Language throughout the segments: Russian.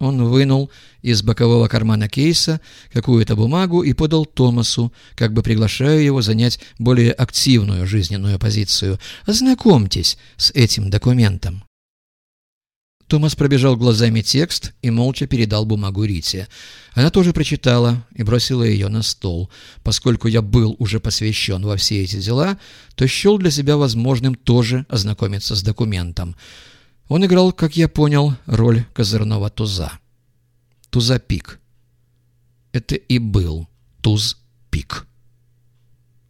Он вынул из бокового кармана кейса какую-то бумагу и подал Томасу, как бы приглашая его занять более активную жизненную позицию. «Ознакомьтесь с этим документом». Томас пробежал глазами текст и молча передал бумагу Рите. Она тоже прочитала и бросила ее на стол. Поскольку я был уже посвящен во все эти дела, то счел для себя возможным тоже ознакомиться с документом. Он играл, как я понял, роль козырного туза. Туза-пик. Это и был туз-пик.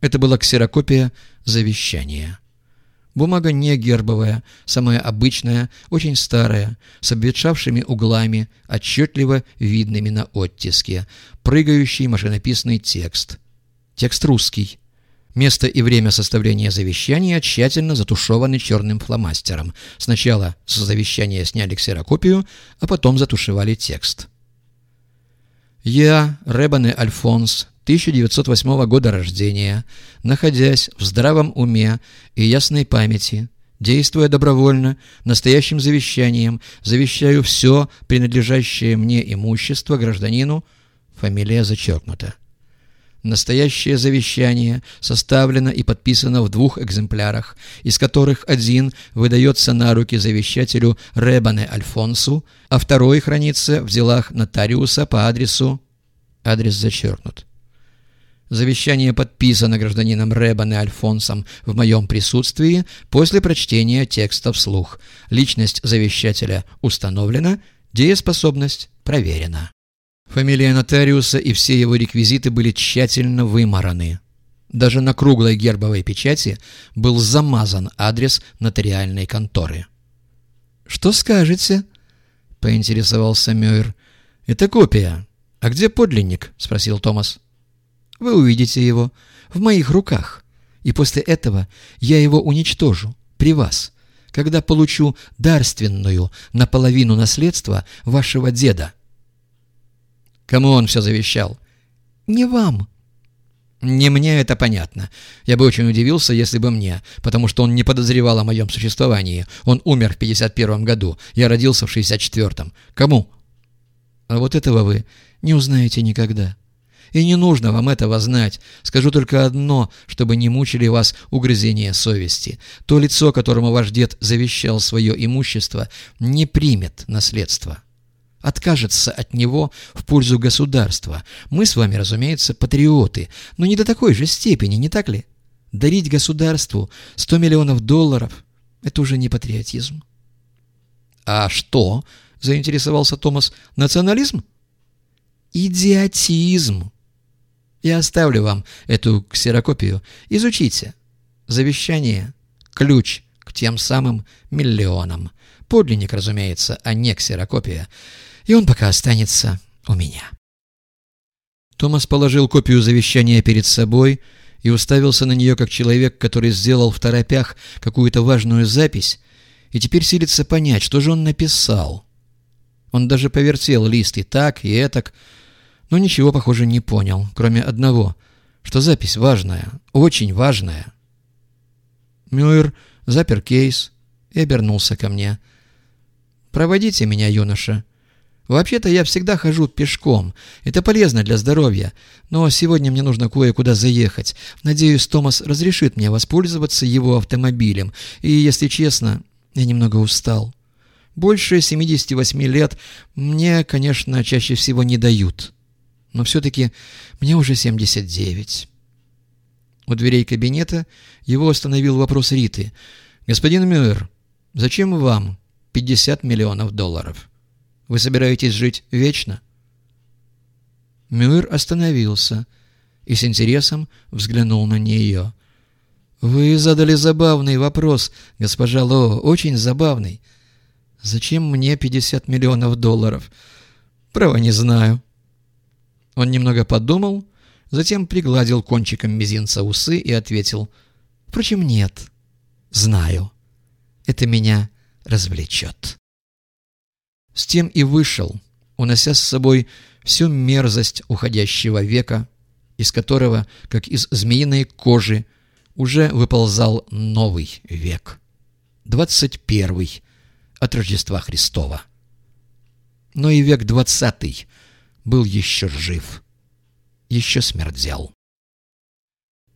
Это была ксерокопия завещания. Бумага не гербовая, самая обычная, очень старая, с обветшавшими углами, отчетливо видными на оттиске, прыгающий машинописный текст. Текст русский. Место и время составления завещания тщательно затушеваны черным фломастером. Сначала с завещания сняли ксерокопию, а потом затушевали текст. Я, Ребане Альфонс, 1908 года рождения, находясь в здравом уме и ясной памяти, действуя добровольно, настоящим завещанием, завещаю все принадлежащее мне имущество гражданину, фамилия зачеркнута. Настоящее завещание составлено и подписано в двух экземплярах, из которых один выдается на руки завещателю Ребане Альфонсу, а второй хранится в делах нотариуса по адресу... Адрес зачеркнут. Завещание подписано гражданином Ребан Альфонсом в моем присутствии после прочтения текста вслух. Личность завещателя установлена, дееспособность проверена. Фамилия нотариуса и все его реквизиты были тщательно вымараны. Даже на круглой гербовой печати был замазан адрес нотариальной конторы. «Что скажете?» — поинтересовался Мюэр. «Это копия. А где подлинник?» — спросил Томас. Вы увидите его в моих руках, и после этого я его уничтожу при вас, когда получу дарственную наполовину наследства вашего деда. Кому он все завещал? Не вам. Не мне это понятно. Я бы очень удивился, если бы мне, потому что он не подозревал о моем существовании. Он умер в 51 году, я родился в 64-м. Кому? А вот этого вы не узнаете никогда. И не нужно вам этого знать. Скажу только одно, чтобы не мучили вас угрызения совести. То лицо, которому ваш дед завещал свое имущество, не примет наследство. Откажется от него в пользу государства. Мы с вами, разумеется, патриоты, но не до такой же степени, не так ли? Дарить государству 100 миллионов долларов – это уже не патриотизм. «А что?» – заинтересовался Томас. «Национализм?» «Идиотизм!» Я оставлю вам эту ксерокопию. Изучите. Завещание – ключ к тем самым миллионам. Подлинник, разумеется, а не ксерокопия. И он пока останется у меня. Томас положил копию завещания перед собой и уставился на нее как человек, который сделал в торопях какую-то важную запись и теперь силится понять, что же он написал. Он даже повертел лист и так, и этак, но ничего, похоже, не понял, кроме одного, что запись важная, очень важная. Мюэр запер кейс и обернулся ко мне. «Проводите меня, юноша. Вообще-то я всегда хожу пешком. Это полезно для здоровья. Но сегодня мне нужно кое-куда заехать. Надеюсь, Томас разрешит мне воспользоваться его автомобилем. И, если честно, я немного устал. Больше 78 лет мне, конечно, чаще всего не дают» но все-таки мне уже 79. У дверей кабинета его остановил вопрос Риты. «Господин Мюэр, зачем вам 50 миллионов долларов? Вы собираетесь жить вечно?» Мюэр остановился и с интересом взглянул на нее. «Вы задали забавный вопрос, госпожа Ло, очень забавный. Зачем мне 50 миллионов долларов? Право не знаю». Он немного подумал, затем пригладил кончиком мизинца усы и ответил. «Впрочем, нет. Знаю. Это меня развлечет». С тем и вышел, унося с собой всю мерзость уходящего века, из которого, как из змеиной кожи, уже выползал новый век. Двадцать первый от Рождества Христова. но и век двадцатый был еще жив, еще смердел.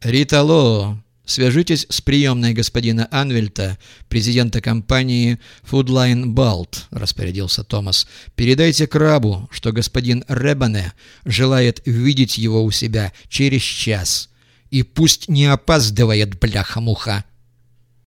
«Ритало, свяжитесь с приемной господина Анвельта, президента компании Foodline Balt», — распорядился Томас. «Передайте крабу, что господин Ребане желает видеть его у себя через час, и пусть не опаздывает, бляха-муха».